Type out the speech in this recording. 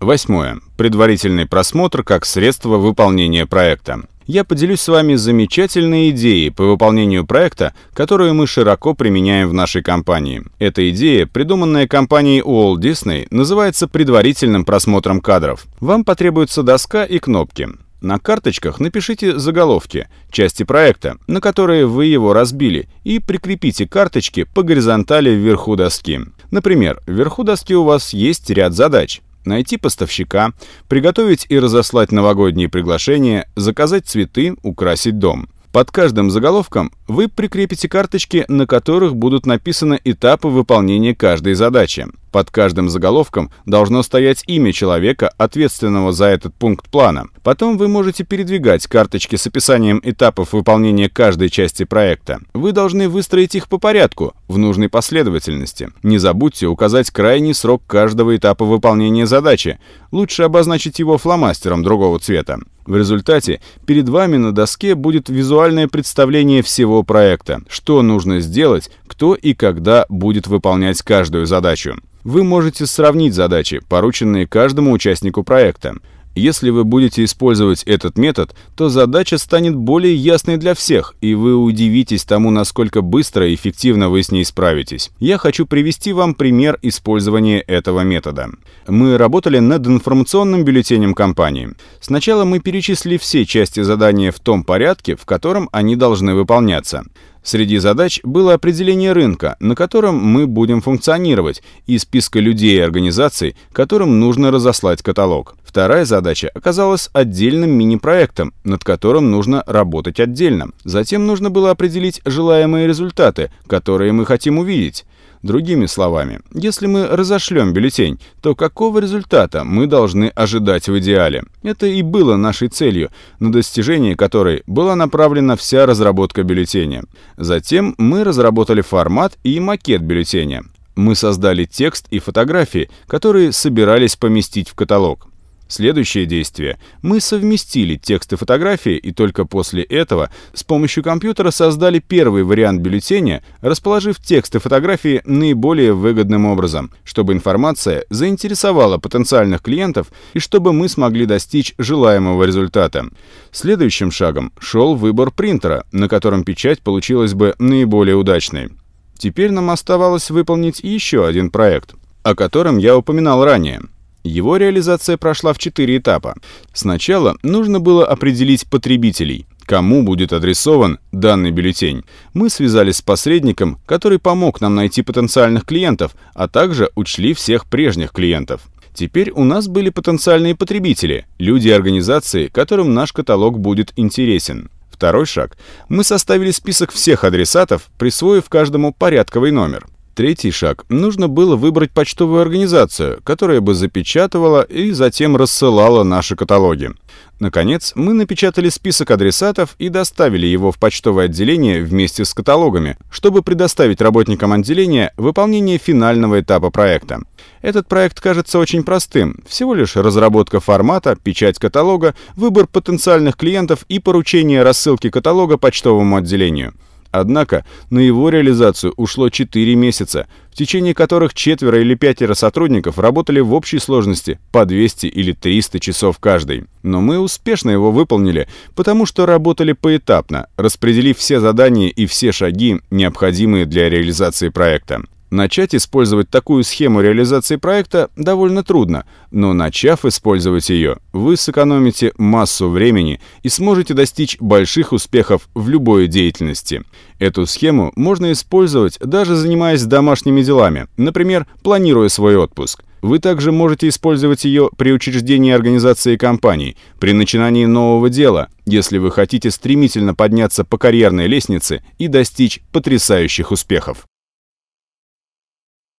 Восьмое. Предварительный просмотр как средство выполнения проекта. Я поделюсь с вами замечательной идеей по выполнению проекта, которую мы широко применяем в нашей компании. Эта идея, придуманная компанией Walt Disney, называется предварительным просмотром кадров. Вам потребуется доска и кнопки. На карточках напишите заголовки, части проекта, на которые вы его разбили, и прикрепите карточки по горизонтали вверху доски. Например, вверху доски у вас есть ряд задач. Найти поставщика, приготовить и разослать новогодние приглашения, заказать цветы, украсить дом. Под каждым заголовком вы прикрепите карточки, на которых будут написаны этапы выполнения каждой задачи. Под каждым заголовком должно стоять имя человека, ответственного за этот пункт плана. Потом вы можете передвигать карточки с описанием этапов выполнения каждой части проекта. Вы должны выстроить их по порядку, в нужной последовательности. Не забудьте указать крайний срок каждого этапа выполнения задачи. Лучше обозначить его фломастером другого цвета. В результате перед вами на доске будет визуальное представление всего проекта, что нужно сделать, кто и когда будет выполнять каждую задачу. Вы можете сравнить задачи, порученные каждому участнику проекта. Если вы будете использовать этот метод, то задача станет более ясной для всех, и вы удивитесь тому, насколько быстро и эффективно вы с ней справитесь. Я хочу привести вам пример использования этого метода. Мы работали над информационным бюллетенем компании. Сначала мы перечислили все части задания в том порядке, в котором они должны выполняться. Среди задач было определение рынка, на котором мы будем функционировать, и списка людей и организаций, которым нужно разослать каталог. Вторая задача оказалась отдельным мини-проектом, над которым нужно работать отдельно. Затем нужно было определить желаемые результаты, которые мы хотим увидеть. Другими словами, если мы разошлем бюллетень, то какого результата мы должны ожидать в идеале? Это и было нашей целью, на достижение которой была направлена вся разработка бюллетеня. Затем мы разработали формат и макет бюллетеня. Мы создали текст и фотографии, которые собирались поместить в каталог. Следующее действие. Мы совместили текст и фотографии, и только после этого с помощью компьютера создали первый вариант бюллетеня, расположив текст и фотографии наиболее выгодным образом, чтобы информация заинтересовала потенциальных клиентов и чтобы мы смогли достичь желаемого результата. Следующим шагом шел выбор принтера, на котором печать получилась бы наиболее удачной. Теперь нам оставалось выполнить еще один проект, о котором я упоминал ранее – его реализация прошла в четыре этапа. Сначала нужно было определить потребителей, кому будет адресован данный бюллетень. Мы связались с посредником, который помог нам найти потенциальных клиентов, а также учли всех прежних клиентов. Теперь у нас были потенциальные потребители, люди и организации, которым наш каталог будет интересен. Второй шаг. Мы составили список всех адресатов, присвоив каждому порядковый номер. Третий шаг. Нужно было выбрать почтовую организацию, которая бы запечатывала и затем рассылала наши каталоги. Наконец, мы напечатали список адресатов и доставили его в почтовое отделение вместе с каталогами, чтобы предоставить работникам отделения выполнение финального этапа проекта. Этот проект кажется очень простым. Всего лишь разработка формата, печать каталога, выбор потенциальных клиентов и поручение рассылки каталога почтовому отделению. Однако на его реализацию ушло 4 месяца, в течение которых четверо или пятеро сотрудников работали в общей сложности по 200 или 300 часов каждый. Но мы успешно его выполнили, потому что работали поэтапно, распределив все задания и все шаги, необходимые для реализации проекта. Начать использовать такую схему реализации проекта довольно трудно, но начав использовать ее, вы сэкономите массу времени и сможете достичь больших успехов в любой деятельности. Эту схему можно использовать даже занимаясь домашними делами, например, планируя свой отпуск. Вы также можете использовать ее при учреждении организации компаний, при начинании нового дела, если вы хотите стремительно подняться по карьерной лестнице и достичь потрясающих успехов.